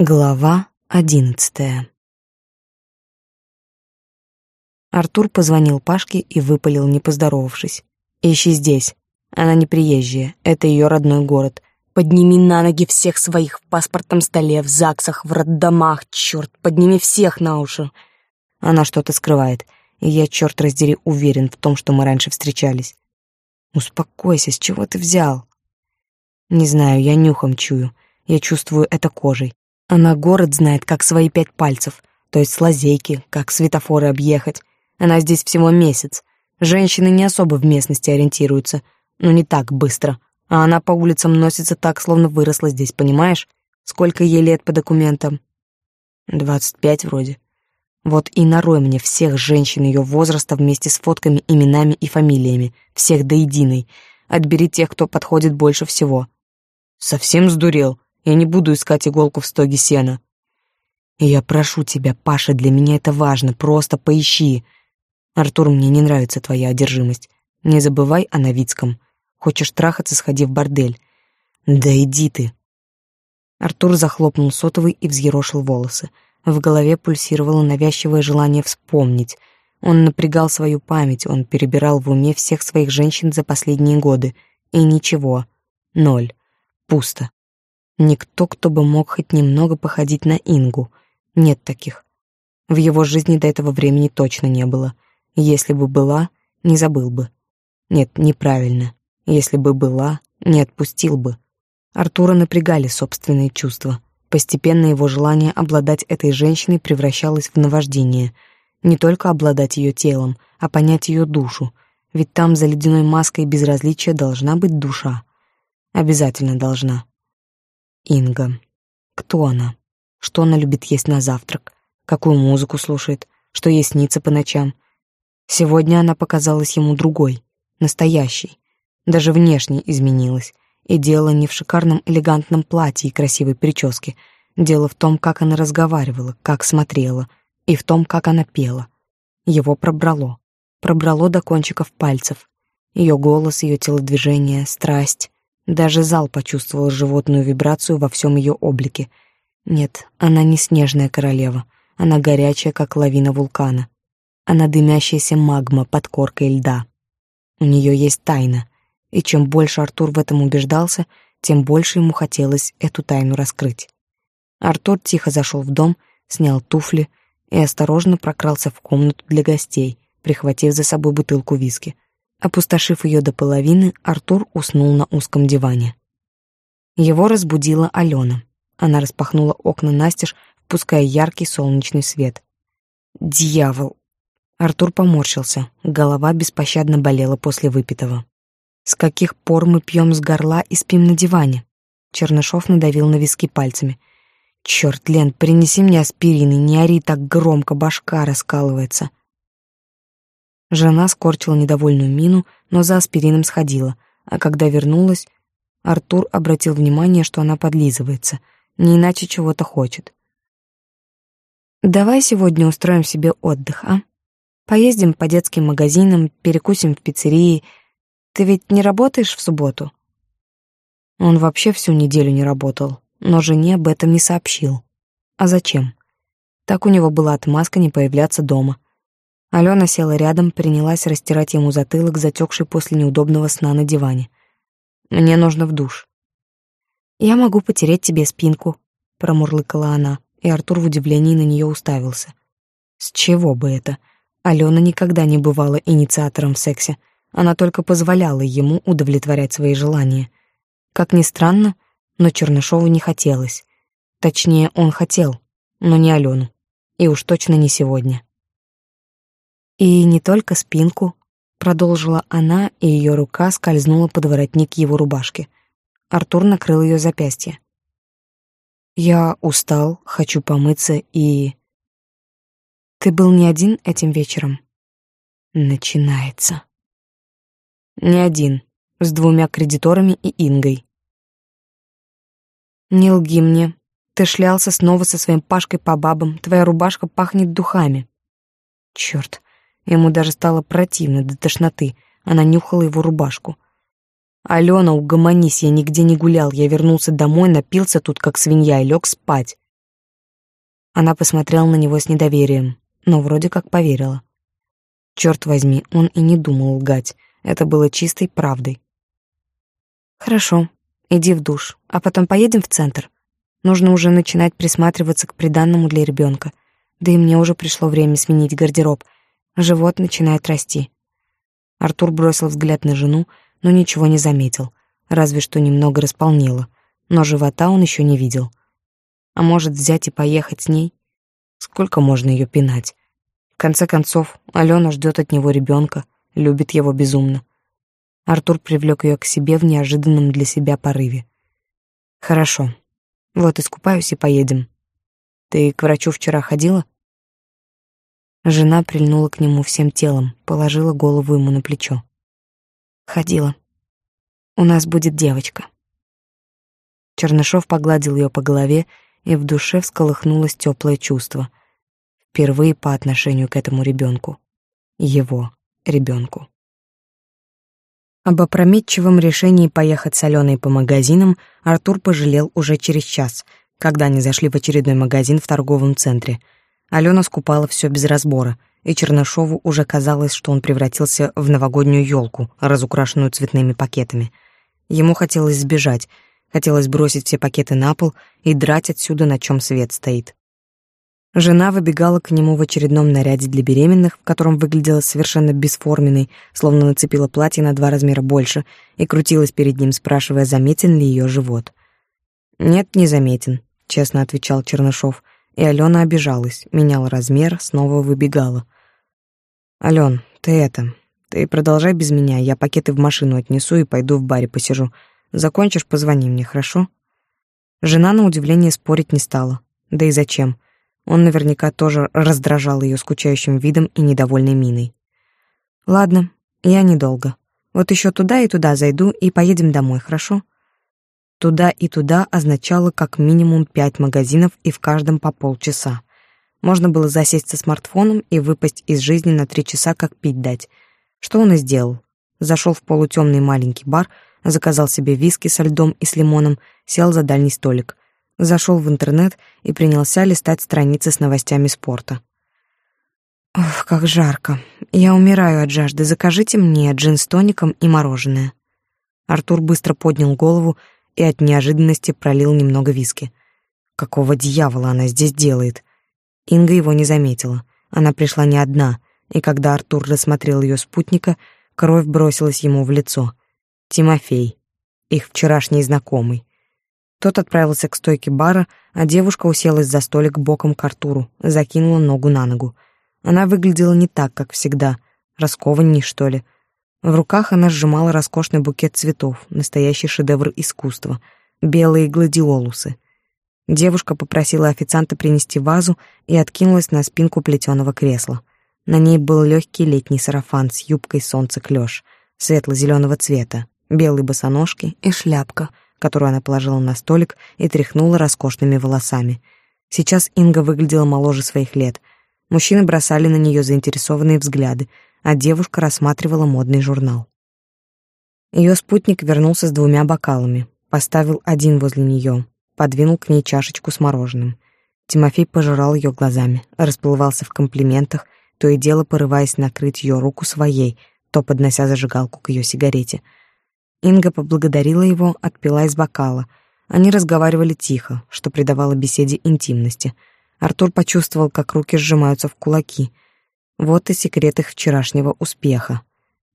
Глава одиннадцатая Артур позвонил Пашке и выпалил, не поздоровавшись. «Ищи здесь. Она не приезжая, это ее родной город. Подними на ноги всех своих в паспортном столе, в ЗАГСах, в роддомах, черт, подними всех на уши». Она что-то скрывает, и я, черт раздери, уверен в том, что мы раньше встречались. «Успокойся, с чего ты взял?» «Не знаю, я нюхом чую. Я чувствую это кожей. Она город знает, как свои пять пальцев, то есть с лазейки, как светофоры объехать. Она здесь всего месяц. Женщины не особо в местности ориентируются, но не так быстро. А она по улицам носится так, словно выросла здесь, понимаешь? Сколько ей лет по документам? Двадцать пять вроде. Вот и нарой мне всех женщин ее возраста вместе с фотками, именами и фамилиями, всех до единой. Отбери тех, кто подходит больше всего. Совсем сдурел? Я не буду искать иголку в стоге сена. И я прошу тебя, Паша, для меня это важно, просто поищи. Артур, мне не нравится твоя одержимость. Не забывай о Новицком. Хочешь трахаться, сходи в бордель. Да иди ты. Артур захлопнул сотовый и взъерошил волосы. В голове пульсировало навязчивое желание вспомнить. Он напрягал свою память, он перебирал в уме всех своих женщин за последние годы. И ничего. Ноль. Пусто. Никто, кто бы мог хоть немного походить на Ингу. Нет таких. В его жизни до этого времени точно не было. Если бы была, не забыл бы. Нет, неправильно. Если бы была, не отпустил бы. Артура напрягали собственные чувства. Постепенно его желание обладать этой женщиной превращалось в наваждение. Не только обладать ее телом, а понять ее душу. Ведь там за ледяной маской безразличия должна быть душа. Обязательно должна. Инга. Кто она? Что она любит есть на завтрак? Какую музыку слушает? Что ей снится по ночам? Сегодня она показалась ему другой, настоящей. Даже внешне изменилась. И дело не в шикарном элегантном платье и красивой прическе. Дело в том, как она разговаривала, как смотрела, и в том, как она пела. Его пробрало. Пробрало до кончиков пальцев. Ее голос, ее телодвижение, страсть. Даже зал почувствовал животную вибрацию во всем ее облике. Нет, она не снежная королева. Она горячая, как лавина вулкана. Она дымящаяся магма под коркой льда. У нее есть тайна, и чем больше Артур в этом убеждался, тем больше ему хотелось эту тайну раскрыть. Артур тихо зашел в дом, снял туфли и осторожно прокрался в комнату для гостей, прихватив за собой бутылку виски. Опустошив ее до половины, Артур уснул на узком диване. Его разбудила Алена. Она распахнула окна настежь, впуская яркий солнечный свет. «Дьявол!» Артур поморщился, голова беспощадно болела после выпитого. «С каких пор мы пьем с горла и спим на диване?» Чернышов надавил на виски пальцами. «Черт, Лен, принеси мне аспирин и не ори так громко, башка раскалывается». Жена скорчила недовольную мину, но за аспирином сходила, а когда вернулась, Артур обратил внимание, что она подлизывается, не иначе чего-то хочет. «Давай сегодня устроим себе отдых, а? Поездим по детским магазинам, перекусим в пиццерии. Ты ведь не работаешь в субботу?» Он вообще всю неделю не работал, но жене об этом не сообщил. А зачем? Так у него была отмазка не появляться дома. Алена села рядом, принялась растирать ему затылок, затекший после неудобного сна на диване. «Мне нужно в душ». «Я могу потереть тебе спинку», — промурлыкала она, и Артур в удивлении на нее уставился. «С чего бы это? Алена никогда не бывала инициатором в сексе. Она только позволяла ему удовлетворять свои желания. Как ни странно, но Чернышову не хотелось. Точнее, он хотел, но не Алену. И уж точно не сегодня. И не только спинку, продолжила она, и ее рука скользнула под воротник его рубашки. Артур накрыл ее запястье. Я устал, хочу помыться и... Ты был не один этим вечером? Начинается. Не один, с двумя кредиторами и Ингой. Не лги мне. Ты шлялся снова со своим Пашкой по бабам, твоя рубашка пахнет духами. Черт, Ему даже стало противно до тошноты. Она нюхала его рубашку. «Алена, угомонись, я нигде не гулял. Я вернулся домой, напился тут, как свинья, и лег спать. Она посмотрела на него с недоверием, но вроде как поверила. Черт возьми, он и не думал лгать. Это было чистой правдой. «Хорошо, иди в душ, а потом поедем в центр. Нужно уже начинать присматриваться к приданному для ребенка. Да и мне уже пришло время сменить гардероб. Живот начинает расти». Артур бросил взгляд на жену, но ничего не заметил, разве что немного располнело, но живота он еще не видел. А может, взять и поехать с ней? Сколько можно ее пинать? В конце концов, Алена ждет от него ребенка, любит его безумно. Артур привлек ее к себе в неожиданном для себя порыве. «Хорошо. Вот искупаюсь и поедем. Ты к врачу вчера ходила?» Жена прильнула к нему всем телом, положила голову ему на плечо. «Ходила. У нас будет девочка». Чернышов погладил ее по голове, и в душе всколыхнулось теплое чувство — впервые по отношению к этому ребенку, его ребенку. Об опрометчивом решении поехать с Аленой по магазинам Артур пожалел уже через час, когда они зашли в очередной магазин в торговом центре. Алена скупала все без разбора, и Чернышову уже казалось, что он превратился в новогоднюю елку, разукрашенную цветными пакетами. Ему хотелось сбежать, хотелось бросить все пакеты на пол и драть отсюда, на чем свет стоит. Жена выбегала к нему в очередном наряде для беременных, в котором выглядела совершенно бесформенной, словно нацепила платье на два размера больше, и крутилась перед ним, спрашивая, заметен ли ее живот. «Нет, не заметен», — честно отвечал Чернышов, и Алена обижалась, меняла размер, снова выбегала. «Ален, ты это, ты продолжай без меня, я пакеты в машину отнесу и пойду в баре посижу. Закончишь, позвони мне, хорошо?» Жена, на удивление, спорить не стала. Да и зачем? Он наверняка тоже раздражал ее скучающим видом и недовольной миной. «Ладно, я недолго. Вот еще туда и туда зайду и поедем домой, хорошо?» Туда и туда означало как минимум пять магазинов и в каждом по полчаса. Можно было засесть со смартфоном и выпасть из жизни на три часа, как пить дать. Что он и сделал. Зашел в полутемный маленький бар, заказал себе виски со льдом и с лимоном, сел за дальний столик зашел в интернет и принялся листать страницы с новостями спорта. «Ох, как жарко. Я умираю от жажды. Закажите мне джин с тоником и мороженое». Артур быстро поднял голову и от неожиданности пролил немного виски. Какого дьявола она здесь делает? Инга его не заметила. Она пришла не одна, и когда Артур рассмотрел ее спутника, кровь бросилась ему в лицо. Тимофей, их вчерашний знакомый. Тот отправился к стойке бара, а девушка уселась за столик боком к Артуру, закинула ногу на ногу. Она выглядела не так, как всегда, раскованней, что ли. В руках она сжимала роскошный букет цветов, настоящий шедевр искусства, белые гладиолусы. Девушка попросила официанта принести вазу и откинулась на спинку плетеного кресла. На ней был легкий летний сарафан с юбкой солнца-клёш, светло-зеленого цвета, белые босоножки и шляпка — которую она положила на столик и тряхнула роскошными волосами. Сейчас Инга выглядела моложе своих лет. Мужчины бросали на нее заинтересованные взгляды, а девушка рассматривала модный журнал. Ее спутник вернулся с двумя бокалами, поставил один возле нее, подвинул к ней чашечку с мороженым. Тимофей пожирал ее глазами, расплывался в комплиментах, то и дело порываясь накрыть ее руку своей, то поднося зажигалку к ее сигарете — Инга поблагодарила его, отпила из бокала. Они разговаривали тихо, что придавало беседе интимности. Артур почувствовал, как руки сжимаются в кулаки. Вот и секрет их вчерашнего успеха.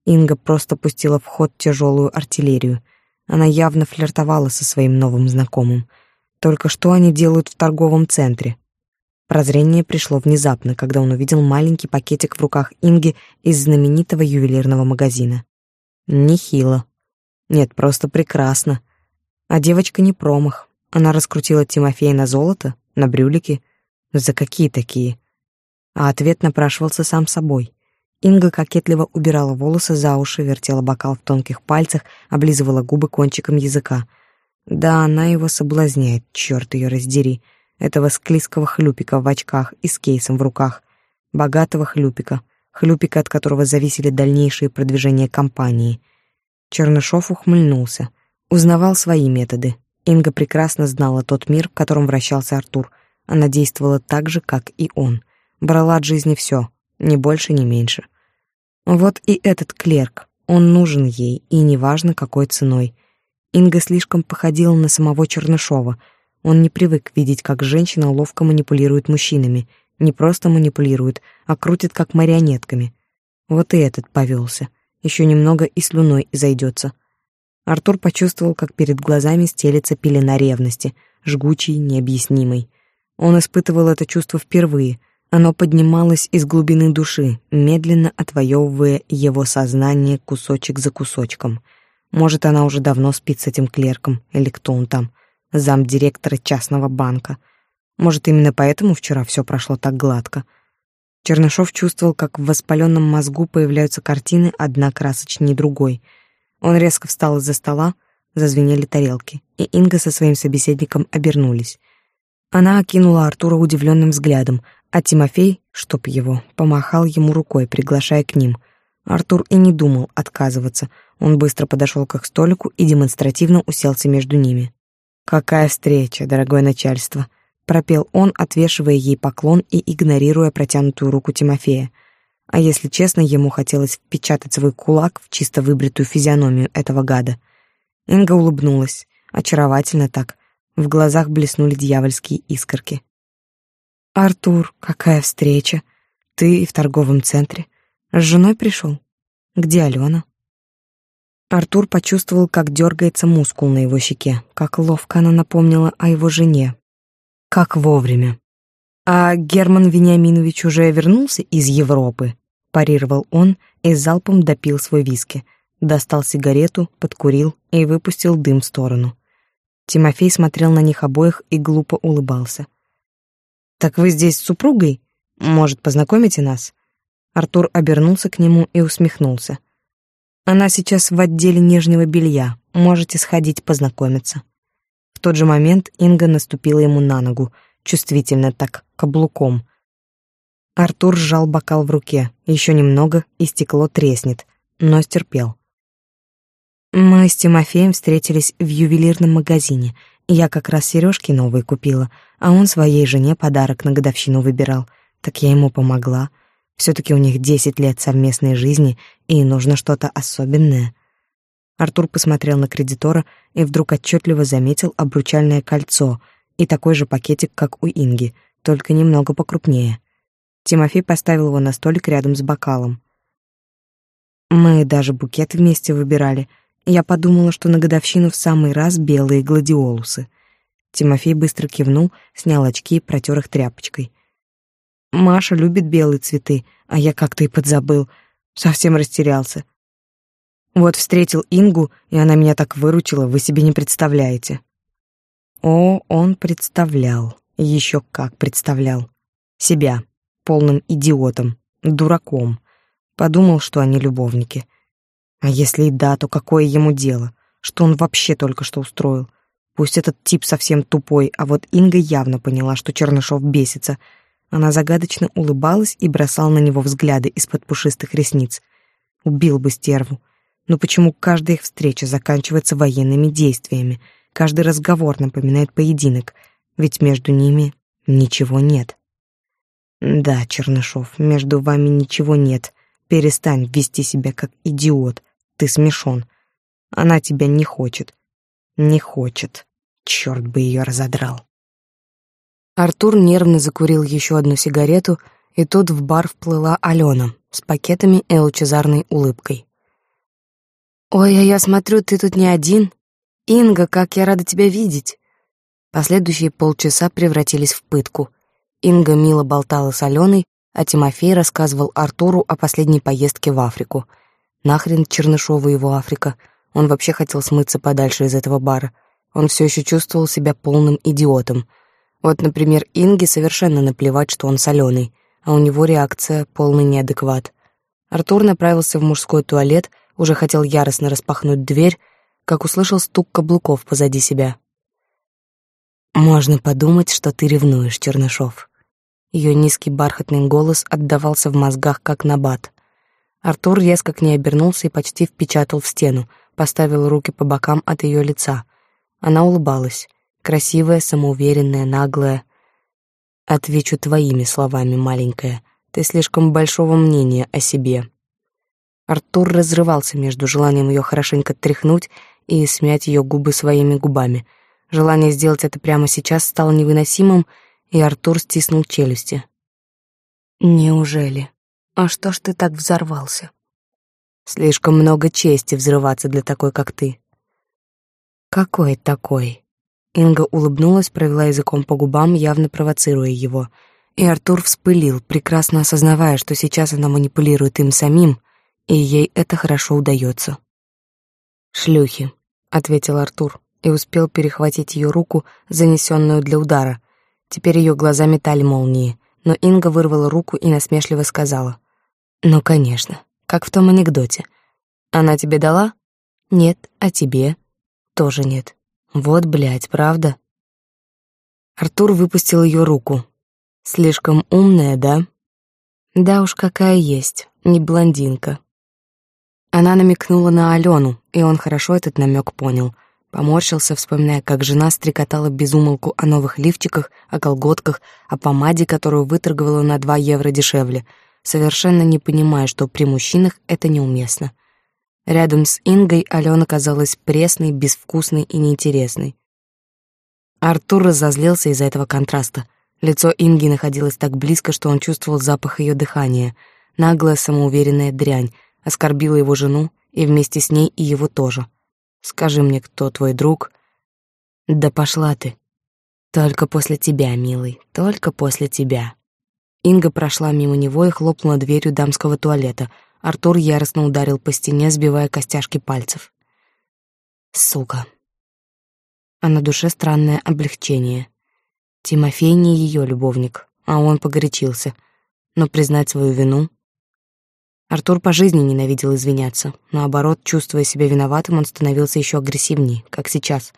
Инга просто пустила в ход тяжелую артиллерию. Она явно флиртовала со своим новым знакомым. Только что они делают в торговом центре? Прозрение пришло внезапно, когда он увидел маленький пакетик в руках Инги из знаменитого ювелирного магазина. Нехило. Нет, просто прекрасно. А девочка не промах. Она раскрутила Тимофея на золото, на брюлики. За какие такие? А ответ напрашивался сам собой. Инга кокетливо убирала волосы за уши, вертела бокал в тонких пальцах, облизывала губы кончиком языка. Да, она его соблазняет, черт ее раздери. Этого склизкого хлюпика в очках и с кейсом в руках. Богатого хлюпика, хлюпика, от которого зависели дальнейшие продвижения компании. Чернышов ухмыльнулся. Узнавал свои методы. Инга прекрасно знала тот мир, в котором вращался Артур. Она действовала так же, как и он. Брала от жизни все, ни больше, ни меньше. Вот и этот клерк. Он нужен ей, и неважно, какой ценой. Инга слишком походила на самого Чернышова. Он не привык видеть, как женщина ловко манипулирует мужчинами. Не просто манипулирует, а крутит как марионетками. Вот и этот повелся. Еще немного и слюной зайдется. Артур почувствовал, как перед глазами стелется пелена ревности, жгучей, необъяснимой. Он испытывал это чувство впервые. Оно поднималось из глубины души, медленно отвоевывая его сознание кусочек за кусочком. Может, она уже давно спит с этим клерком, или кто он там, замдиректора частного банка. Может, именно поэтому вчера все прошло так гладко — Чернышов чувствовал, как в воспаленном мозгу появляются картины, одна красочнее другой. Он резко встал из-за стола, зазвенели тарелки, и Инга со своим собеседником обернулись. Она окинула Артура удивленным взглядом, а Тимофей, чтоб его, помахал ему рукой, приглашая к ним. Артур и не думал отказываться. Он быстро подошел к их столику и демонстративно уселся между ними. «Какая встреча, дорогое начальство!» пропел он, отвешивая ей поклон и игнорируя протянутую руку Тимофея. А если честно, ему хотелось впечатать свой кулак в чисто выбритую физиономию этого гада. Инга улыбнулась, очаровательно так. В глазах блеснули дьявольские искорки. «Артур, какая встреча! Ты в торговом центре. С женой пришел? Где Алена?» Артур почувствовал, как дергается мускул на его щеке, как ловко она напомнила о его жене, как вовремя. А Герман Вениаминович уже вернулся из Европы, парировал он и залпом допил свой виски, достал сигарету, подкурил и выпустил дым в сторону. Тимофей смотрел на них обоих и глупо улыбался. «Так вы здесь с супругой? Может, познакомите нас?» Артур обернулся к нему и усмехнулся. «Она сейчас в отделе нижнего белья. Можете сходить познакомиться». В тот же момент Инга наступила ему на ногу, чувствительно так, каблуком. Артур сжал бокал в руке. Еще немного, и стекло треснет, но стерпел. Мы с Тимофеем встретились в ювелирном магазине. Я как раз сережки новые купила, а он своей жене подарок на годовщину выбирал. Так я ему помогла. все таки у них десять лет совместной жизни, и нужно что-то особенное. Артур посмотрел на кредитора и вдруг отчетливо заметил обручальное кольцо и такой же пакетик, как у Инги, только немного покрупнее. Тимофей поставил его на столик рядом с бокалом. Мы даже букет вместе выбирали. Я подумала, что на годовщину в самый раз белые гладиолусы. Тимофей быстро кивнул, снял очки и протер их тряпочкой. Маша любит белые цветы, а я как-то и подзабыл. Совсем растерялся. Вот встретил Ингу, и она меня так выручила, вы себе не представляете. О, он представлял, еще как представлял. Себя, полным идиотом, дураком. Подумал, что они любовники. А если и да, то какое ему дело? Что он вообще только что устроил? Пусть этот тип совсем тупой, а вот Инга явно поняла, что Чернышов бесится. Она загадочно улыбалась и бросала на него взгляды из-под пушистых ресниц. Убил бы стерву. Но почему каждая их встреча заканчивается военными действиями? Каждый разговор напоминает поединок, ведь между ними ничего нет. Да, Чернышов, между вами ничего нет. Перестань вести себя как идиот. Ты смешон. Она тебя не хочет. Не хочет. Черт бы ее разодрал. Артур нервно закурил еще одну сигарету, и тут в бар вплыла Алена с пакетами и лучезарной улыбкой. «Ой, а я смотрю, ты тут не один. Инга, как я рада тебя видеть!» Последующие полчаса превратились в пытку. Инга мило болтала с Аленой, а Тимофей рассказывал Артуру о последней поездке в Африку. Нахрен Чернышову его Африка. Он вообще хотел смыться подальше из этого бара. Он все еще чувствовал себя полным идиотом. Вот, например, Инге совершенно наплевать, что он соленый, а у него реакция — полный неадекват. Артур направился в мужской туалет, уже хотел яростно распахнуть дверь, как услышал стук каблуков позади себя. «Можно подумать, что ты ревнуешь, Чернышов». Ее низкий бархатный голос отдавался в мозгах, как набат. Артур резко к ней обернулся и почти впечатал в стену, поставил руки по бокам от ее лица. Она улыбалась, красивая, самоуверенная, наглая. Отвечу твоими словами, маленькая. Ты слишком большого мнения о себе. Артур разрывался между желанием ее хорошенько тряхнуть и смять ее губы своими губами. Желание сделать это прямо сейчас стало невыносимым, и Артур стиснул челюсти. «Неужели? А что ж ты так взорвался?» «Слишком много чести взрываться для такой, как ты». «Какой такой?» Инга улыбнулась, провела языком по губам, явно провоцируя его. И Артур вспылил, прекрасно осознавая, что сейчас она манипулирует им самим, и ей это хорошо удается. «Шлюхи», — ответил Артур и успел перехватить ее руку, занесенную для удара. Теперь ее глаза метали молнии, но Инга вырвала руку и насмешливо сказала. «Ну, конечно, как в том анекдоте. Она тебе дала? Нет, а тебе? Тоже нет. Вот, блядь, правда?» Артур выпустил ее руку. «Слишком умная, да?» «Да уж, какая есть, не блондинка». Она намекнула на Алену, и он хорошо этот намек понял. Поморщился, вспоминая, как жена стрекотала безумолку о новых лифчиках, о колготках, о помаде, которую выторговала на два евро дешевле, совершенно не понимая, что при мужчинах это неуместно. Рядом с Ингой Алена казалась пресной, безвкусной и неинтересной. Артур разозлился из-за этого контраста. Лицо Инги находилось так близко, что он чувствовал запах ее дыхания. Наглая, самоуверенная дрянь оскорбила его жену и вместе с ней и его тоже. Скажи мне, кто твой друг? Да пошла ты. Только после тебя, милый, только после тебя. Инга прошла мимо него и хлопнула дверью дамского туалета — Артур яростно ударил по стене, сбивая костяшки пальцев. Сука. А на душе странное облегчение. Тимофей не ее любовник, а он погорячился. Но признать свою вину... Артур по жизни ненавидел извиняться. Наоборот, чувствуя себя виноватым, он становился еще агрессивнее, как сейчас.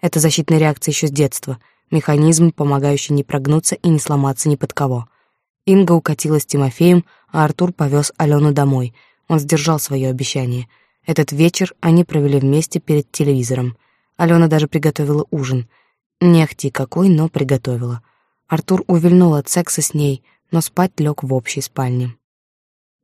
Это защитная реакция еще с детства, механизм, помогающий не прогнуться и не сломаться ни под кого. Инга укатила с Тимофеем, а Артур повез Алену домой. Он сдержал свое обещание. Этот вечер они провели вместе перед телевизором. Алена даже приготовила ужин. Не ахти какой, но приготовила. Артур увильнул от секса с ней, но спать лег в общей спальне.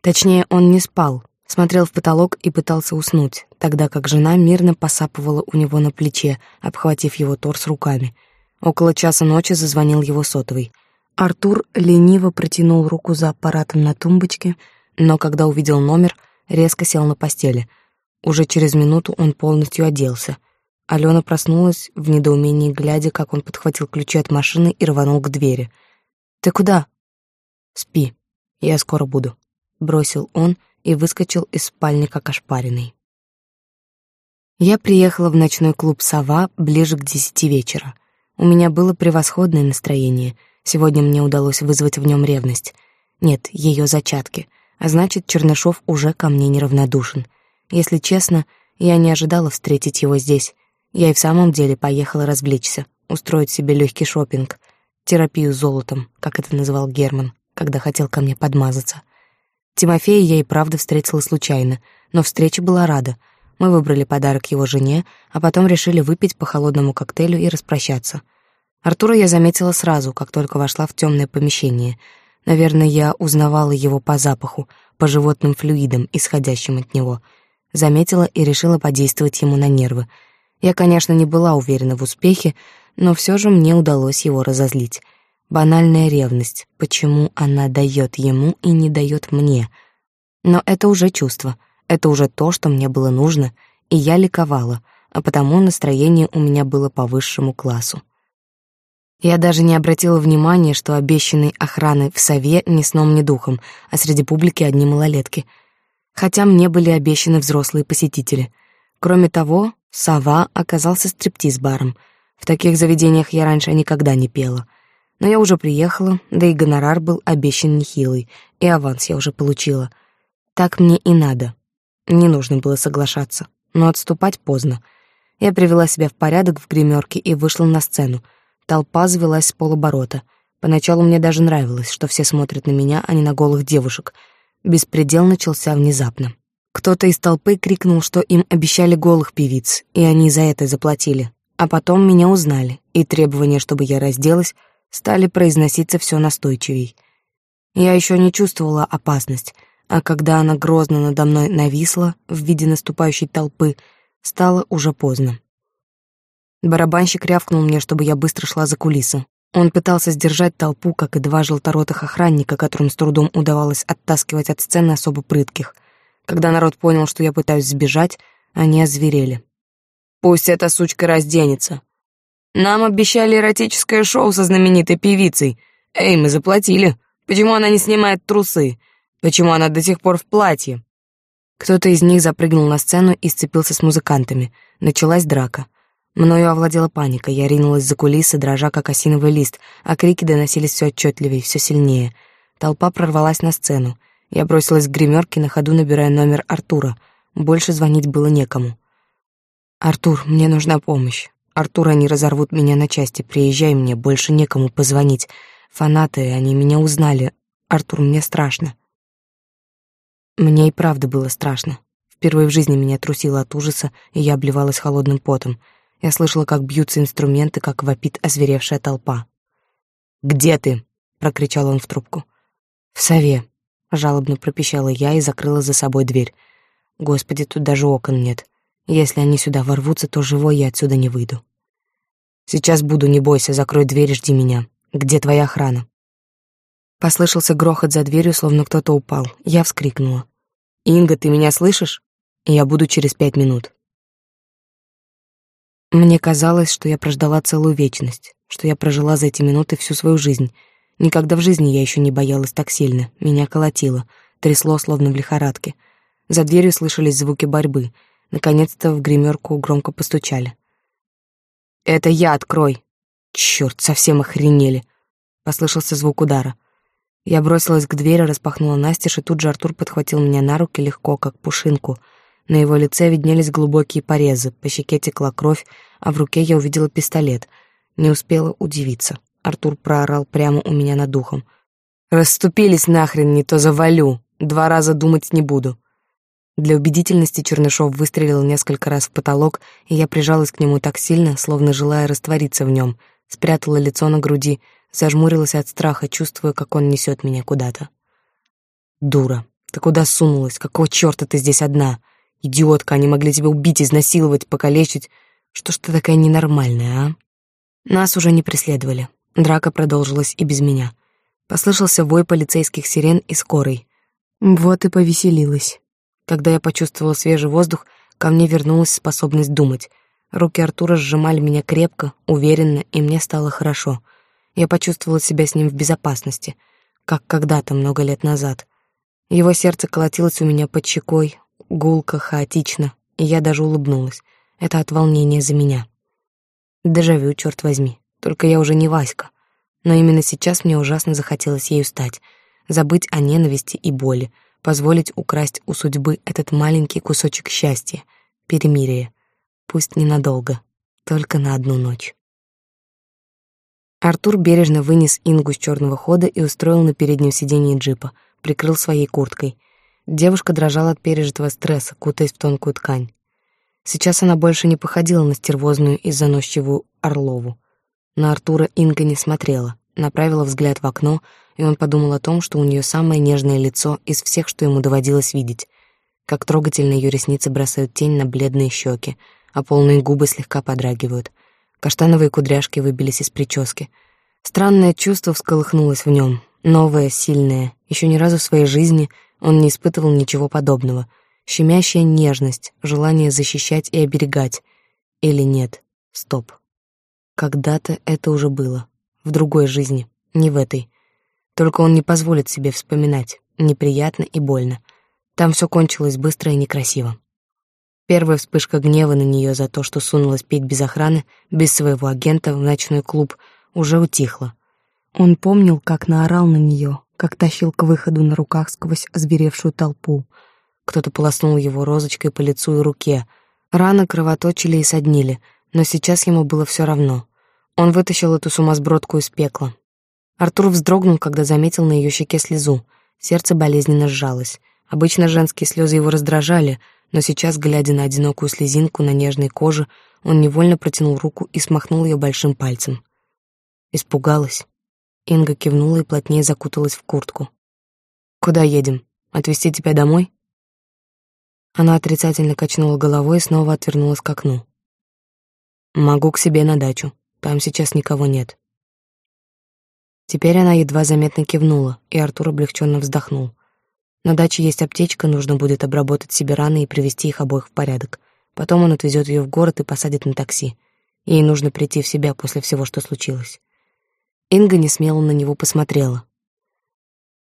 Точнее, он не спал, смотрел в потолок и пытался уснуть, тогда как жена мирно посапывала у него на плече, обхватив его торс руками. Около часа ночи зазвонил его сотовый — Артур лениво протянул руку за аппаратом на тумбочке, но когда увидел номер, резко сел на постели. Уже через минуту он полностью оделся. Алена проснулась в недоумении, глядя, как он подхватил ключи от машины и рванул к двери. «Ты куда?» «Спи, я скоро буду», — бросил он и выскочил из спальни как ошпаренный. Я приехала в ночной клуб «Сова» ближе к десяти вечера. У меня было превосходное настроение — Сегодня мне удалось вызвать в нем ревность. Нет, ее зачатки. А значит, Чернышов уже ко мне неравнодушен. Если честно, я не ожидала встретить его здесь. Я и в самом деле поехала развлечься, устроить себе легкий шопинг, терапию золотом, как это называл Герман, когда хотел ко мне подмазаться. Тимофея я и правда встретила случайно, но встреча была рада. Мы выбрали подарок его жене, а потом решили выпить по холодному коктейлю и распрощаться — Артура я заметила сразу, как только вошла в темное помещение. Наверное, я узнавала его по запаху, по животным флюидам, исходящим от него. Заметила и решила подействовать ему на нервы. Я, конечно, не была уверена в успехе, но все же мне удалось его разозлить. Банальная ревность, почему она дает ему и не дает мне. Но это уже чувство, это уже то, что мне было нужно, и я ликовала, а потому настроение у меня было по высшему классу. Я даже не обратила внимания, что обещанный охраной в сове ни сном, ни духом, а среди публики одни малолетки. Хотя мне были обещаны взрослые посетители. Кроме того, сова оказался стриптиз-баром. В таких заведениях я раньше никогда не пела. Но я уже приехала, да и гонорар был обещан нехилый, и аванс я уже получила. Так мне и надо. Не нужно было соглашаться, но отступать поздно. Я привела себя в порядок в гримерке и вышла на сцену — Толпа завелась с полоборота. Поначалу мне даже нравилось, что все смотрят на меня, а не на голых девушек. Беспредел начался внезапно. Кто-то из толпы крикнул, что им обещали голых певиц, и они за это заплатили. А потом меня узнали, и требование, чтобы я разделась, стали произноситься все настойчивей. Я еще не чувствовала опасность, а когда она грозно надо мной нависла в виде наступающей толпы, стало уже поздно. Барабанщик рявкнул мне, чтобы я быстро шла за кулисы. Он пытался сдержать толпу, как и два желторотых охранника, которым с трудом удавалось оттаскивать от сцены особо прытких. Когда народ понял, что я пытаюсь сбежать, они озверели. «Пусть эта сучка разденется. Нам обещали эротическое шоу со знаменитой певицей. Эй, мы заплатили. Почему она не снимает трусы? Почему она до сих пор в платье?» Кто-то из них запрыгнул на сцену и сцепился с музыкантами. Началась драка. Мною овладела паника, я ринулась за кулисы, дрожа как осиновый лист, а крики доносились все отчетливее, все сильнее. Толпа прорвалась на сцену. Я бросилась к гримерке, на ходу набирая номер Артура. Больше звонить было некому. «Артур, мне нужна помощь. Артур, они разорвут меня на части. Приезжай мне, больше некому позвонить. Фанаты, они меня узнали. Артур, мне страшно». Мне и правда было страшно. Впервые в жизни меня трусило от ужаса, и я обливалась холодным потом — я слышала, как бьются инструменты, как вопит озверевшая толпа. «Где ты?» — прокричал он в трубку. «В сове», — жалобно пропищала я и закрыла за собой дверь. «Господи, тут даже окон нет. Если они сюда ворвутся, то живой я отсюда не выйду». «Сейчас буду, не бойся, закрой дверь и жди меня. Где твоя охрана?» Послышался грохот за дверью, словно кто-то упал. Я вскрикнула. «Инга, ты меня слышишь? Я буду через пять минут». Мне казалось, что я прождала целую вечность, что я прожила за эти минуты всю свою жизнь. Никогда в жизни я еще не боялась так сильно. Меня колотило, трясло, словно в лихорадке. За дверью слышались звуки борьбы. Наконец-то в гримерку громко постучали. «Это я, открой!» «Чёрт, совсем охренели!» Послышался звук удара. Я бросилась к двери, распахнула настежь, и тут же Артур подхватил меня на руки легко, как пушинку — на его лице виднелись глубокие порезы, по щеке текла кровь, а в руке я увидела пистолет. Не успела удивиться. Артур проорал прямо у меня над духом. «Расступились нахрен, не то завалю. Два раза думать не буду». Для убедительности Чернышов выстрелил несколько раз в потолок, и я прижалась к нему так сильно, словно желая раствориться в нем, спрятала лицо на груди, зажмурилась от страха, чувствуя, как он несет меня куда-то. «Дура, ты куда сунулась? Какого черта ты здесь одна?» Идиотка, они могли тебя убить, изнасиловать, покалечить. Что ж ты такая ненормальная, а? Нас уже не преследовали. Драка продолжилась и без меня. Послышался вой полицейских сирен и скорой. Вот и повеселилась. Когда я почувствовала свежий воздух, ко мне вернулась способность думать. Руки Артура сжимали меня крепко, уверенно, и мне стало хорошо. Я почувствовала себя с ним в безопасности, как когда-то много лет назад. Его сердце колотилось у меня под щекой, гулко, хаотично, и я даже улыбнулась. Это от волнения за меня. Дежавю, черт возьми. Только я уже не Васька. Но именно сейчас мне ужасно захотелось ею стать. Забыть о ненависти и боли, позволить украсть у судьбы этот маленький кусочек счастья, перемирия. Пусть ненадолго, только на одну ночь. Артур бережно вынес Ингу с черного хода и устроил на переднем сиденье джипа, прикрыл своей курткой. Девушка дрожала от пережитого стресса, кутаясь в тонкую ткань. Сейчас она больше не походила на стервозную и заносчивую Орлову. На Артура Инга не смотрела, направила взгляд в окно, и он подумал о том, что у нее самое нежное лицо из всех, что ему доводилось видеть. Как трогательно ее ресницы бросают тень на бледные щеки, а полные губы слегка подрагивают. Каштановые кудряшки выбились из прически. Странное чувство всколыхнулось в нем, новое, сильное. Еще ни разу в своей жизни он не испытывал ничего подобного. Щемящая нежность, желание защищать и оберегать. Или нет? Стоп. Когда-то это уже было. В другой жизни, не в этой. Только он не позволит себе вспоминать. Неприятно и больно. Там все кончилось быстро и некрасиво. Первая вспышка гнева на нее за то, что сунулась петь без охраны, без своего агента в ночной клуб, уже утихла. Он помнил, как наорал на нее, как тащил к выходу на руках сквозь озверевшую толпу. Кто-то полоснул его розочкой по лицу и руке. Раны кровоточили и соднили, но сейчас ему было все равно. Он вытащил эту сумасбродку из пекла. Артур вздрогнул, когда заметил на ее щеке слезу. Сердце болезненно сжалось. Обычно женские слезы его раздражали, но сейчас, глядя на одинокую слезинку на нежной коже, он невольно протянул руку и смахнул ее большим пальцем. Испугалась. Инга кивнула и плотнее закуталась в куртку. «Куда едем? Отвезти тебя домой?» Она отрицательно качнула головой и снова отвернулась к окну. «Могу к себе на дачу. Там сейчас никого нет». Теперь она едва заметно кивнула, и Артур облегченно вздохнул. На даче есть аптечка, нужно будет обработать себе раны и привести их обоих в порядок. Потом он отвезет ее в город и посадит на такси. Ей нужно прийти в себя после всего, что случилось. Инга не смело на него посмотрела.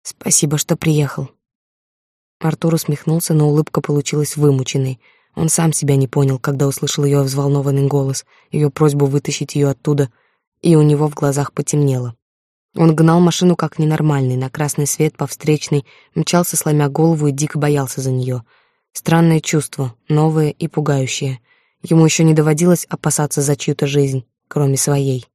«Спасибо, что приехал». Артур усмехнулся, но улыбка получилась вымученной. Он сам себя не понял, когда услышал ее взволнованный голос, ее просьбу вытащить ее оттуда, и у него в глазах потемнело. Он гнал машину как ненормальный, на красный свет по встречной, мчался, сломя голову и дико боялся за нее. Странное чувство, новое и пугающее. Ему еще не доводилось опасаться за чью-то жизнь, кроме своей.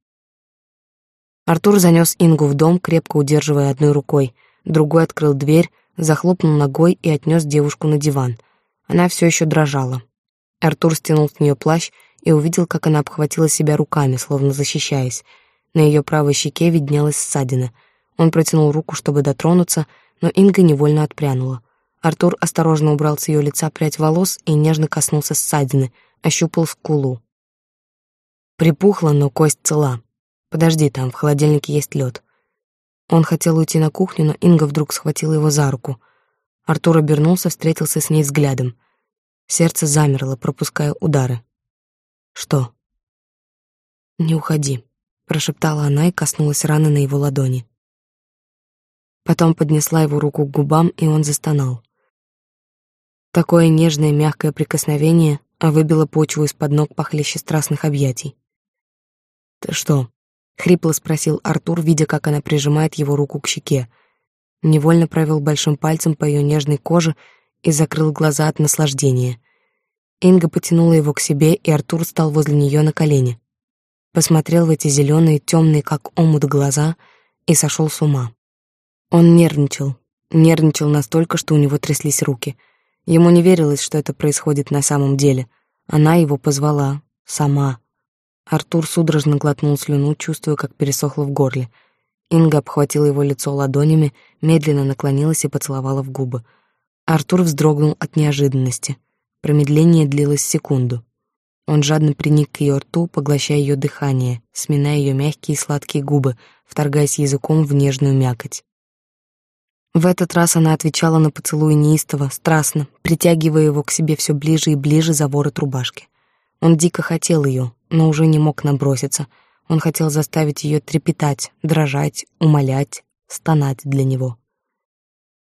Артур занес Ингу в дом, крепко удерживая одной рукой, другой открыл дверь, захлопнул ногой и отнес девушку на диван. Она все еще дрожала. Артур стянул с нее плащ и увидел, как она обхватила себя руками, словно защищаясь — на ее правой щеке виднелась ссадина. Он протянул руку, чтобы дотронуться, но Инга невольно отпрянула. Артур осторожно убрал с ее лица прядь волос и нежно коснулся ссадины, ощупал скулу. Припухла, но кость цела. Подожди, там в холодильнике есть лед. Он хотел уйти на кухню, но Инга вдруг схватила его за руку. Артур обернулся, встретился с ней взглядом. Сердце замерло, пропуская удары. Что? Не уходи прошептала она и коснулась раны на его ладони. Потом поднесла его руку к губам, и он застонал. Такое нежное, мягкое прикосновение выбило почву из-под ног похлеще страстных объятий. «Ты что?» — хрипло спросил Артур, видя, как она прижимает его руку к щеке. Невольно провел большим пальцем по ее нежной коже и закрыл глаза от наслаждения. Инга потянула его к себе, и Артур стал возле нее на колени посмотрел в эти зеленые, темные, как омут, глаза и сошел с ума. Он нервничал, нервничал настолько, что у него тряслись руки. Ему не верилось, что это происходит на самом деле. Она его позвала, сама. Артур судорожно глотнул слюну, чувствуя, как пересохло в горле. Инга обхватила его лицо ладонями, медленно наклонилась и поцеловала в губы. Артур вздрогнул от неожиданности. Промедление длилось секунду. Он жадно приник к ее рту, поглощая ее дыхание, сминая ее мягкие сладкие губы, вторгаясь языком в нежную мякоть. В этот раз она отвечала на поцелуй неистово, страстно, притягивая его к себе все ближе и ближе за ворот рубашки. Он дико хотел ее, но уже не мог наброситься. Он хотел заставить ее трепетать, дрожать, умолять, стонать для него.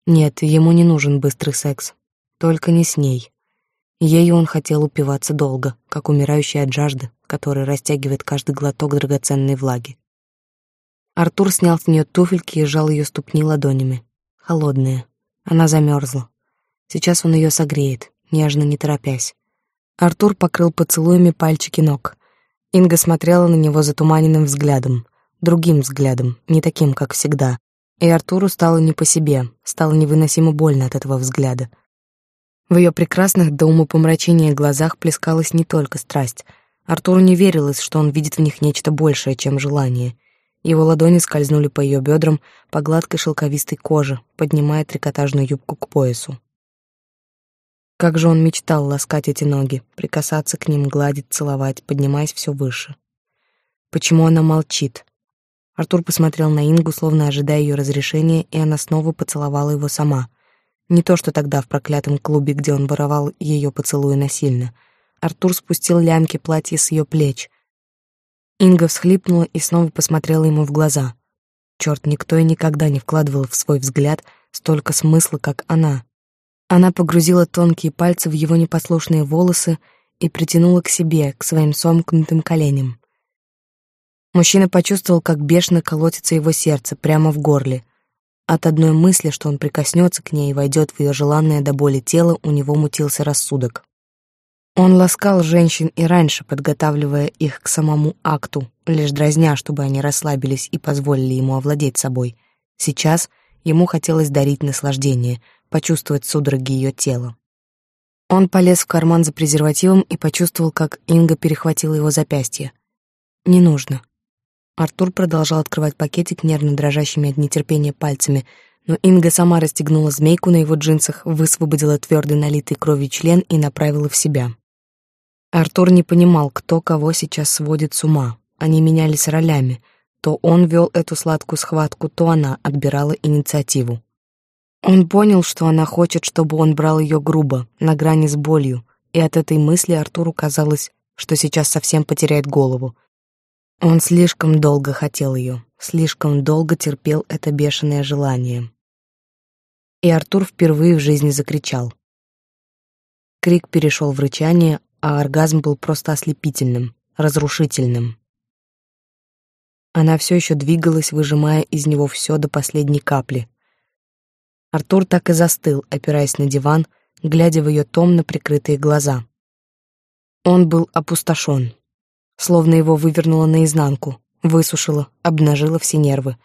Нет, ему не нужен быстрый секс. Только не с ней. Ею он хотел упиваться долго, как умирающий от жажды, который растягивает каждый глоток драгоценной влаги. Артур снял с нее туфельки и сжал ее ступни ладонями. Холодные. Она замерзла. Сейчас он ее согреет, нежно, не торопясь. Артур покрыл поцелуями пальчики ног. Инга смотрела на него затуманенным взглядом, другим взглядом, не таким, как всегда. И Артуру стало не по себе, стало невыносимо больно от этого взгляда. В ее прекрасных до умопомрачения глазах плескалась не только страсть. Артуру не верилось, что он видит в них нечто большее, чем желание. Его ладони скользнули по ее бедрам, по гладкой шелковистой коже, поднимая трикотажную юбку к поясу. Как же он мечтал ласкать эти ноги, прикасаться к ним, гладить, целовать, поднимаясь все выше. Почему она молчит? Артур посмотрел на Ингу, словно ожидая ее разрешения, и она снова поцеловала его сама — не то, что тогда в проклятом клубе, где он воровал ее поцелуи насильно. Артур спустил лямки платья с ее плеч. Инга всхлипнула и снова посмотрела ему в глаза. Черт, никто и никогда не вкладывал в свой взгляд столько смысла, как она. Она погрузила тонкие пальцы в его непослушные волосы и притянула к себе, к своим сомкнутым коленям. Мужчина почувствовал, как бешено колотится его сердце прямо в горле — от одной мысли, что он прикоснется к ней и войдет в ее желанное до боли тело, у него мутился рассудок. Он ласкал женщин и раньше, подготавливая их к самому акту, лишь дразня, чтобы они расслабились и позволили ему овладеть собой. Сейчас ему хотелось дарить наслаждение, почувствовать судороги ее тела. Он полез в карман за презервативом и почувствовал, как Инга перехватила его запястье. «Не нужно». Артур продолжал открывать пакетик нервно дрожащими от нетерпения пальцами, но Инга сама расстегнула змейку на его джинсах, высвободила твердый налитый кровью член и направила в себя. Артур не понимал, кто кого сейчас сводит с ума. Они менялись ролями. То он вел эту сладкую схватку, то она отбирала инициативу. Он понял, что она хочет, чтобы он брал ее грубо, на грани с болью, и от этой мысли Артуру казалось, что сейчас совсем потеряет голову — он слишком долго хотел ее, слишком долго терпел это бешеное желание. И Артур впервые в жизни закричал. Крик перешел в рычание, а оргазм был просто ослепительным, разрушительным. Она все еще двигалась, выжимая из него все до последней капли. Артур так и застыл, опираясь на диван, глядя в ее томно прикрытые глаза. Он был опустошен словно его вывернуло наизнанку, высушило, обнажило все нервы.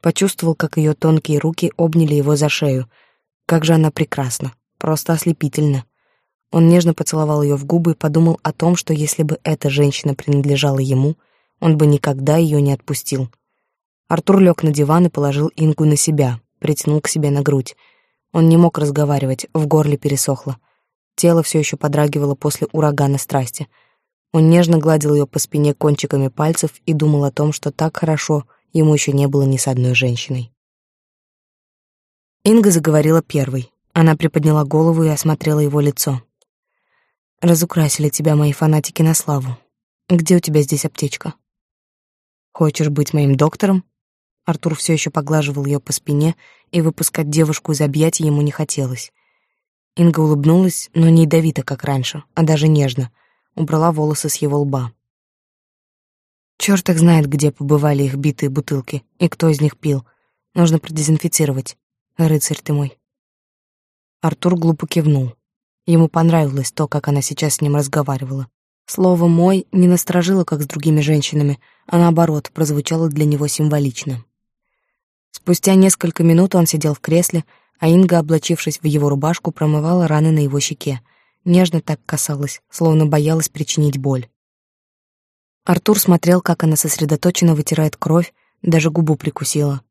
Почувствовал, как ее тонкие руки обняли его за шею. Как же она прекрасна, просто ослепительна. Он нежно поцеловал ее в губы и подумал о том, что если бы эта женщина принадлежала ему, он бы никогда ее не отпустил. Артур лег на диван и положил Ингу на себя, притянул к себе на грудь. Он не мог разговаривать, в горле пересохло. Тело все еще подрагивало после урагана страсти — он нежно гладил ее по спине кончиками пальцев и думал о том, что так хорошо ему еще не было ни с одной женщиной. Инга заговорила первой. Она приподняла голову и осмотрела его лицо. «Разукрасили тебя мои фанатики на славу. Где у тебя здесь аптечка?» «Хочешь быть моим доктором?» Артур все еще поглаживал ее по спине, и выпускать девушку из объятий ему не хотелось. Инга улыбнулась, но не ядовито, как раньше, а даже нежно, убрала волосы с его лба. Чёрт их знает, где побывали их битые бутылки и кто из них пил. Нужно продезинфицировать. Рыцарь ты мой. Артур глупо кивнул. Ему понравилось то, как она сейчас с ним разговаривала. Слово «мой» не насторожило, как с другими женщинами, а наоборот, прозвучало для него символично. Спустя несколько минут он сидел в кресле, а Инга, облачившись в его рубашку, промывала раны на его щеке, нежно так касалась, словно боялась причинить боль. Артур смотрел, как она сосредоточенно вытирает кровь, даже губу прикусила.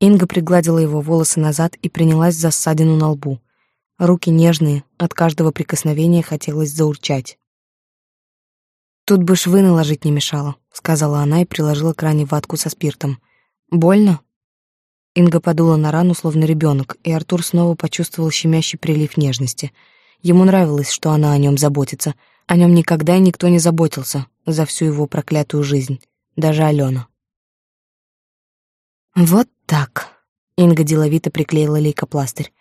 Инга пригладила его волосы назад и принялась за ссадину на лбу. Руки нежные, от каждого прикосновения хотелось заурчать. «Тут бы швы наложить не мешало», — сказала она и приложила к ране ватку со спиртом. «Больно?» Инга подула на рану, словно ребенок, и Артур снова почувствовал щемящий прилив нежности — Ему нравилось, что она о нем заботится. О нем никогда никто не заботился за всю его проклятую жизнь, даже Алена. «Вот так», — Инга деловито приклеила лейкопластырь.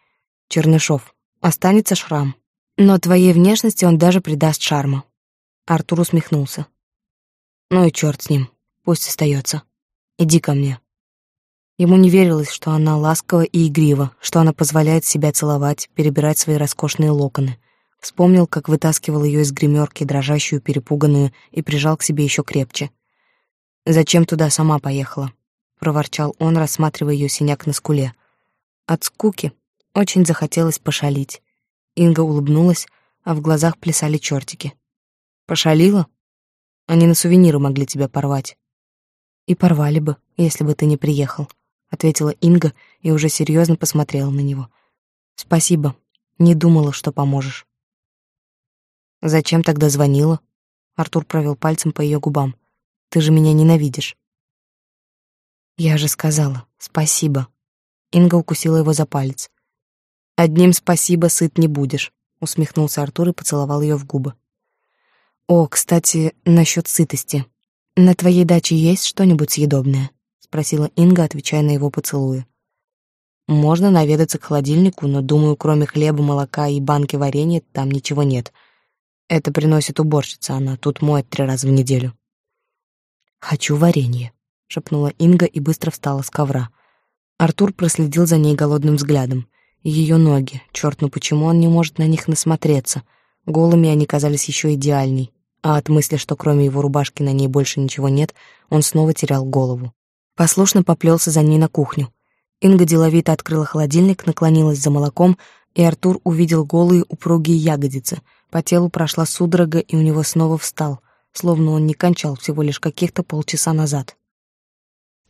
«Чернышов, останется шрам, но твоей внешности он даже придаст шарма». Артур усмехнулся. «Ну и черт с ним, пусть остается. Иди ко мне». Ему не верилось, что она ласкова и игрива, что она позволяет себя целовать, перебирать свои роскошные локоны. Вспомнил, как вытаскивал ее из гримерки, дрожащую, перепуганную, и прижал к себе еще крепче. «Зачем туда сама поехала?» — проворчал он, рассматривая ее синяк на скуле. От скуки очень захотелось пошалить. Инга улыбнулась, а в глазах плясали чертики. «Пошалила? Они на сувениры могли тебя порвать». «И порвали бы, если бы ты не приехал», ответила Инга и уже серьезно посмотрела на него. Спасибо. Не думала, что поможешь. Зачем тогда звонила? Артур провел пальцем по ее губам. Ты же меня ненавидишь. Я же сказала, спасибо. Инга укусила его за палец. Одним спасибо сыт не будешь, усмехнулся Артур и поцеловал ее в губы. О, кстати, насчет сытости. На твоей даче есть что-нибудь съедобное? Спросила Инга, отвечая на его поцелуи. Можно наведаться к холодильнику, но, думаю, кроме хлеба, молока и банки варенья там ничего нет. Это приносит уборщица, она тут моет три раза в неделю. «Хочу варенье», — шепнула Инга и быстро встала с ковра. Артур проследил за ней голодным взглядом. Ее ноги, черт, ну почему он не может на них насмотреться? Голыми они казались еще идеальней, а от мысли, что кроме его рубашки на ней больше ничего нет, он снова терял голову. Послушно поплелся за ней на кухню. Инга деловито открыла холодильник, наклонилась за молоком, и Артур увидел голые упругие ягодицы. По телу прошла судорога, и у него снова встал, словно он не кончал всего лишь каких-то полчаса назад.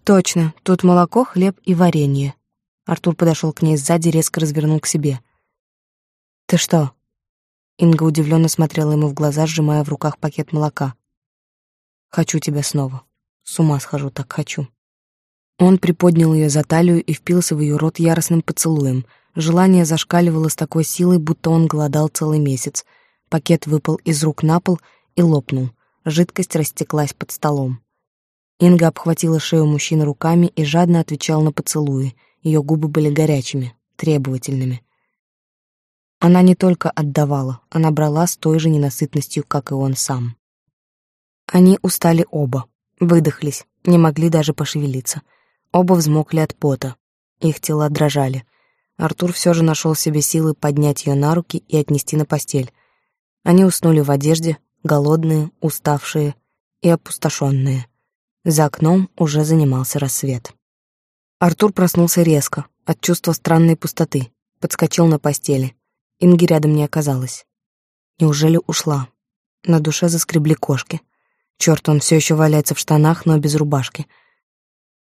Точно, тут молоко, хлеб и варенье. Артур подошел к ней сзади, резко развернул к себе. Ты что? Инга удивленно смотрела ему в глаза, сжимая в руках пакет молока. Хочу тебя снова. С ума схожу, так хочу. Он приподнял ее за талию и впился в ее рот яростным поцелуем. Желание зашкаливало с такой силой, будто он голодал целый месяц. Пакет выпал из рук на пол и лопнул. Жидкость растеклась под столом. Инга обхватила шею мужчины руками и жадно отвечала на поцелуи. Ее губы были горячими, требовательными. Она не только отдавала, она брала с той же ненасытностью, как и он сам. Они устали оба, выдохлись, не могли даже пошевелиться. Оба взмокли от пота. Их тела дрожали. Артур все же нашел себе силы поднять ее на руки и отнести на постель. Они уснули в одежде, голодные, уставшие и опустошенные. За окном уже занимался рассвет. Артур проснулся резко, от чувства странной пустоты, подскочил на постели. Инги рядом не оказалось. Неужели ушла? На душе заскребли кошки. Черт, он все еще валяется в штанах, но без рубашки —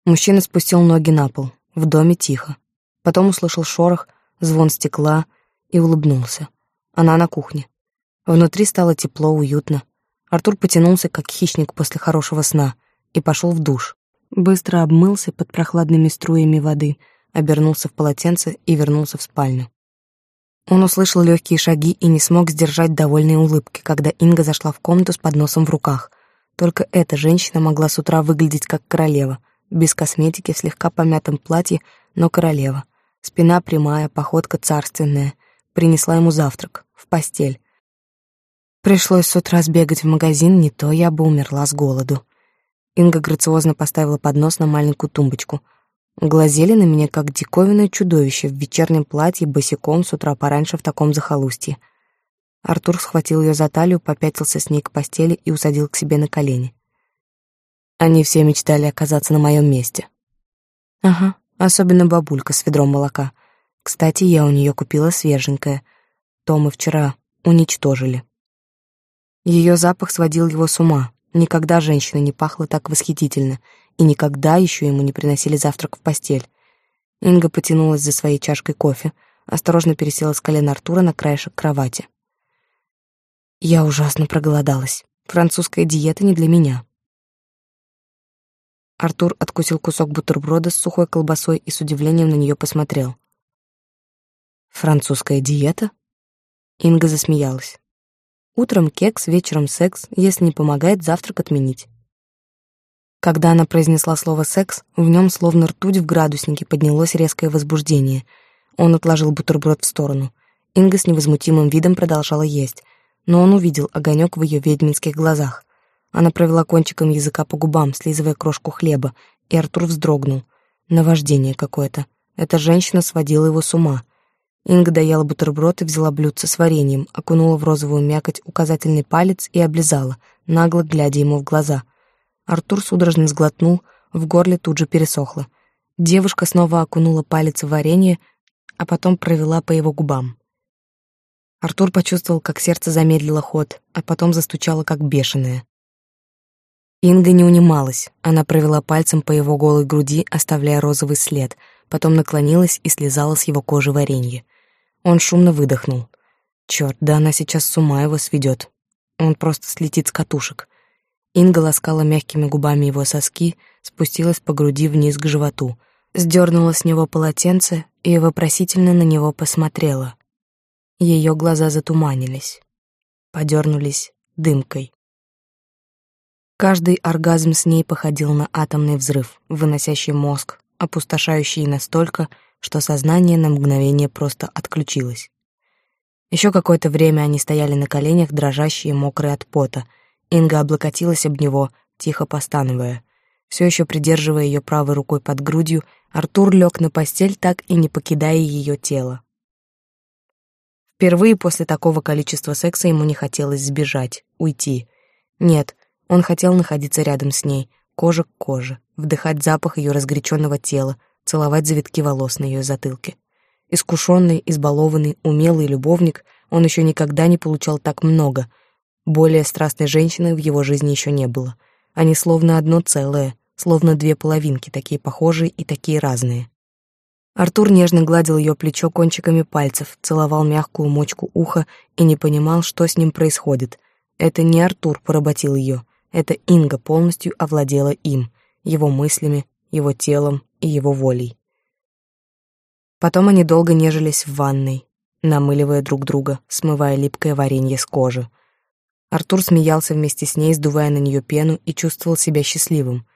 Мужчина спустил ноги на пол. В доме тихо. Потом услышал шорох, звон стекла и улыбнулся. Она на кухне. Внутри стало тепло, уютно. Артур потянулся, как хищник после хорошего сна, и пошел в душ. Быстро обмылся под прохладными струями воды, обернулся в полотенце и вернулся в спальню. Он услышал легкие шаги и не смог сдержать довольной улыбки, когда Инга зашла в комнату с подносом в руках. Только эта женщина могла с утра выглядеть как королева — без косметики, в слегка помятом платье, но королева. Спина прямая, походка царственная. Принесла ему завтрак, в постель. Пришлось с утра сбегать в магазин, не то я бы умерла с голоду. Инга грациозно поставила поднос на маленькую тумбочку. Глазели на меня, как диковинное чудовище в вечернем платье, босиком с утра пораньше в таком захолустье. Артур схватил ее за талию, попятился с ней к постели и усадил к себе на колени. Они все мечтали оказаться на моем месте. Ага, особенно бабулька с ведром молока. Кстати, я у нее купила свеженькое. То мы вчера уничтожили. Ее запах сводил его с ума. Никогда женщина не пахла так восхитительно, и никогда еще ему не приносили завтрак в постель. Инга потянулась за своей чашкой кофе, осторожно пересела с колен Артура на краешек кровати. Я ужасно проголодалась. Французская диета не для меня. Артур откусил кусок бутерброда с сухой колбасой и с удивлением на нее посмотрел. «Французская диета?» Инга засмеялась. «Утром кекс, вечером секс, если не помогает, завтрак отменить». Когда она произнесла слово «секс», в нем словно ртуть в градуснике поднялось резкое возбуждение. Он отложил бутерброд в сторону. Инга с невозмутимым видом продолжала есть, но он увидел огонек в ее ведьминских глазах. Она провела кончиком языка по губам, слизывая крошку хлеба, и Артур вздрогнул. Наваждение какое-то. Эта женщина сводила его с ума. Инга доела бутерброд и взяла блюдце с вареньем, окунула в розовую мякоть указательный палец и облизала, нагло глядя ему в глаза. Артур судорожно сглотнул, в горле тут же пересохло. Девушка снова окунула палец в варенье, а потом провела по его губам. Артур почувствовал, как сердце замедлило ход, а потом застучало, как бешеное. Инга не унималась. Она провела пальцем по его голой груди, оставляя розовый след, потом наклонилась и слезала с его кожи варенье. Он шумно выдохнул. Черт, да она сейчас с ума его сведет. Он просто слетит с катушек. Инга ласкала мягкими губами его соски, спустилась по груди вниз к животу, сдернула с него полотенце и вопросительно на него посмотрела. Ее глаза затуманились, подернулись дымкой. Каждый оргазм с ней походил на атомный взрыв, выносящий мозг, опустошающий настолько, что сознание на мгновение просто отключилось. Еще какое-то время они стояли на коленях, дрожащие, мокрые от пота. Инга облокотилась об него, тихо постановая. Все еще придерживая ее правой рукой под грудью, Артур лег на постель, так и не покидая ее тело. Впервые после такого количества секса ему не хотелось сбежать, уйти. Нет, он хотел находиться рядом с ней, кожа к коже, вдыхать запах ее разгоряченного тела, целовать завитки волос на ее затылке. Искушенный, избалованный, умелый любовник, он еще никогда не получал так много. Более страстной женщины в его жизни еще не было. Они словно одно целое, словно две половинки, такие похожие и такие разные. Артур нежно гладил ее плечо кончиками пальцев, целовал мягкую мочку уха и не понимал, что с ним происходит. Это не Артур поработил ее, это Инга полностью овладела им, его мыслями, его телом и его волей. Потом они долго нежились в ванной, намыливая друг друга, смывая липкое варенье с кожи. Артур смеялся вместе с ней, сдувая на нее пену, и чувствовал себя счастливым.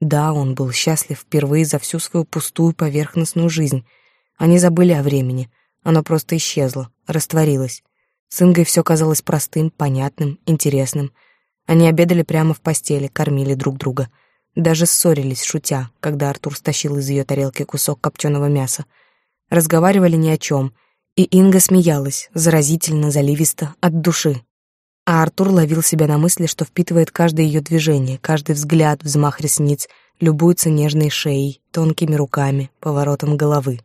Да, он был счастлив впервые за всю свою пустую поверхностную жизнь. Они забыли о времени. Оно просто исчезло, растворилось. С Ингой все казалось простым, понятным, интересным. Они обедали прямо в постели, кормили друг друга. Даже ссорились, шутя, когда Артур стащил из ее тарелки кусок копченого мяса. Разговаривали ни о чем, и Инга смеялась, заразительно, заливисто, от души. А Артур ловил себя на мысли, что впитывает каждое ее движение, каждый взгляд, взмах ресниц, любуется нежной шеей, тонкими руками, поворотом головы.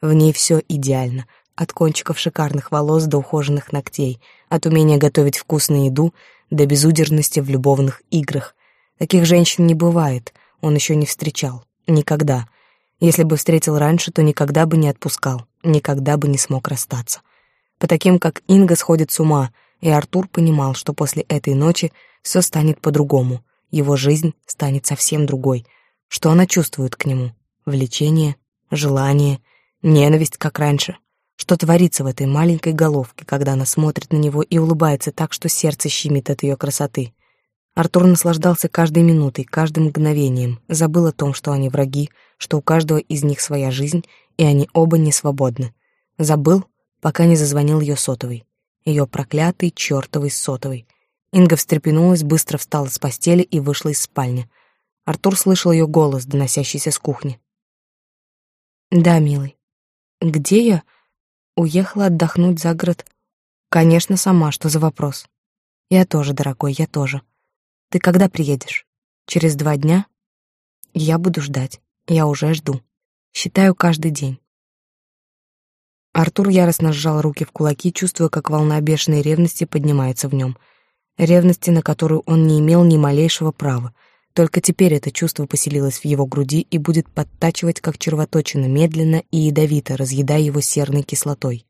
В ней все идеально, от кончиков шикарных волос до ухоженных ногтей, от умения готовить вкусную еду до безудержности в любовных играх. Таких женщин не бывает, он еще не встречал. Никогда. Если бы встретил раньше, то никогда бы не отпускал, никогда бы не смог расстаться. По таким, как Инга, сходит с ума — и Артур понимал, что после этой ночи все станет по-другому, его жизнь станет совсем другой. Что она чувствует к нему? Влечение, желание, ненависть, как раньше. Что творится в этой маленькой головке, когда она смотрит на него и улыбается так, что сердце щемит от ее красоты. Артур наслаждался каждой минутой, каждым мгновением, забыл о том, что они враги, что у каждого из них своя жизнь, и они оба не свободны. Забыл, пока не зазвонил ее сотовый ее проклятый чертовый сотовый. Инга встрепенулась, быстро встала с постели и вышла из спальни. Артур слышал ее голос, доносящийся с кухни. «Да, милый. Где я?» «Уехала отдохнуть за город». «Конечно, сама. Что за вопрос?» «Я тоже, дорогой, я тоже. Ты когда приедешь? Через два дня?» «Я буду ждать. Я уже жду. Считаю каждый день. Артур яростно сжал руки в кулаки, чувствуя, как волна бешеной ревности поднимается в нем. Ревности, на которую он не имел ни малейшего права. Только теперь это чувство поселилось в его груди и будет подтачивать, как червоточина, медленно и ядовито, разъедая его серной кислотой.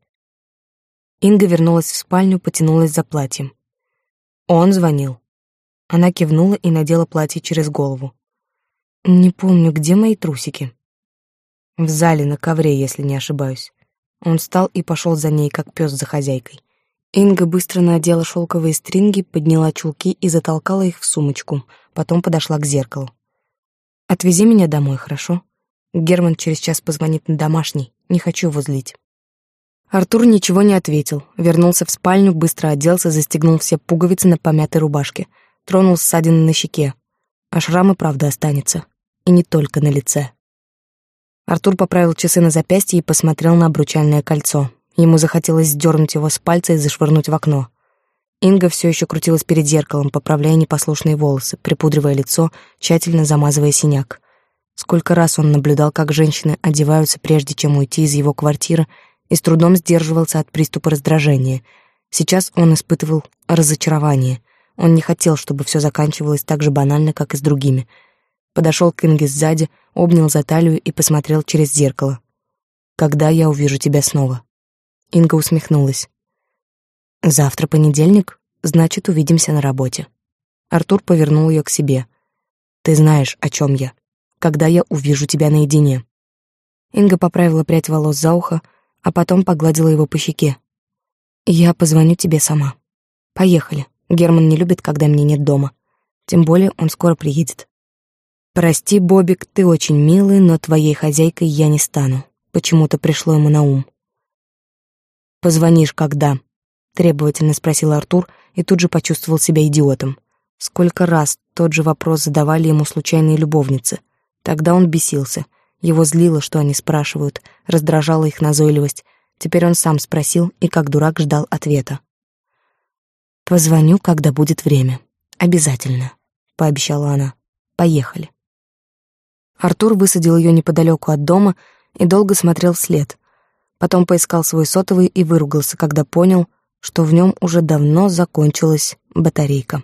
Инга вернулась в спальню, потянулась за платьем. Он звонил. Она кивнула и надела платье через голову. «Не помню, где мои трусики?» «В зале, на ковре, если не ошибаюсь». Он встал и пошел за ней, как пес за хозяйкой. Инга быстро надела шелковые стринги, подняла чулки и затолкала их в сумочку, потом подошла к зеркалу. «Отвези меня домой, хорошо? Герман через час позвонит на домашний, не хочу его злить». Артур ничего не ответил, вернулся в спальню, быстро оделся, застегнул все пуговицы на помятой рубашке, тронул ссадины на щеке. А шрам и правда останется. И не только на лице. Артур поправил часы на запястье и посмотрел на обручальное кольцо. Ему захотелось сдернуть его с пальца и зашвырнуть в окно. Инга все еще крутилась перед зеркалом, поправляя непослушные волосы, припудривая лицо, тщательно замазывая синяк. Сколько раз он наблюдал, как женщины одеваются, прежде чем уйти из его квартиры, и с трудом сдерживался от приступа раздражения. Сейчас он испытывал разочарование. Он не хотел, чтобы все заканчивалось так же банально, как и с другими — подошел к Инге сзади, обнял за талию и посмотрел через зеркало. «Когда я увижу тебя снова?» Инга усмехнулась. «Завтра понедельник, значит, увидимся на работе». Артур повернул ее к себе. «Ты знаешь, о чем я. Когда я увижу тебя наедине». Инга поправила прядь волос за ухо, а потом погладила его по щеке. «Я позвоню тебе сама. Поехали. Герман не любит, когда меня нет дома. Тем более он скоро приедет. «Прости, Бобик, ты очень милый, но твоей хозяйкой я не стану». Почему-то пришло ему на ум. «Позвонишь когда?» — требовательно спросил Артур и тут же почувствовал себя идиотом. Сколько раз тот же вопрос задавали ему случайные любовницы. Тогда он бесился. Его злило, что они спрашивают, раздражала их назойливость. Теперь он сам спросил и как дурак ждал ответа. «Позвоню, когда будет время. Обязательно», — пообещала она. «Поехали». Артур высадил ее неподалеку от дома и долго смотрел вслед. Потом поискал свой сотовый и выругался, когда понял, что в нем уже давно закончилась батарейка.